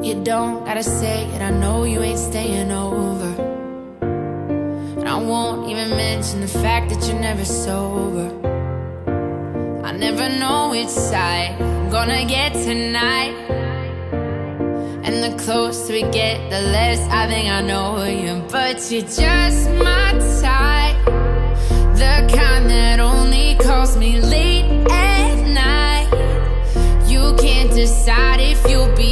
You don't gotta say it, I know you ain't staying over. And I won't even mention the fact that you're never sober. I never know which side I'm gonna get tonight. And the closer we get, the less I think I know you. But you're just my type. The kind that only calls me late at night. You can't decide if you'll be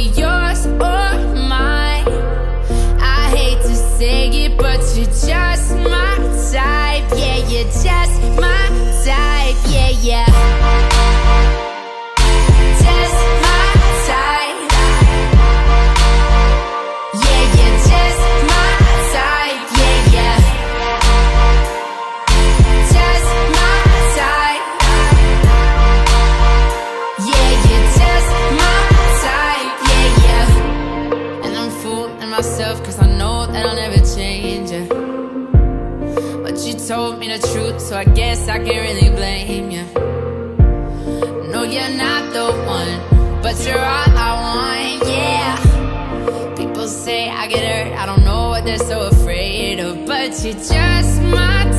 told me the truth, so I guess I can't really blame you. No, you're not the one, but you're all I want, yeah. People say I get hurt, I don't know what they're so afraid of, but you're just my